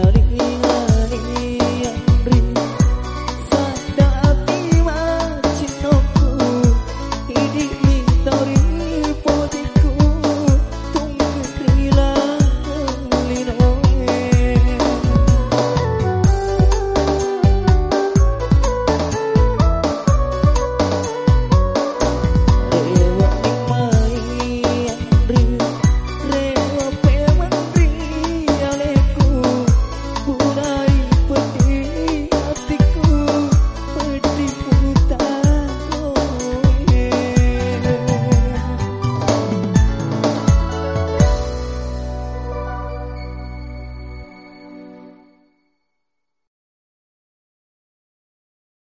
out again.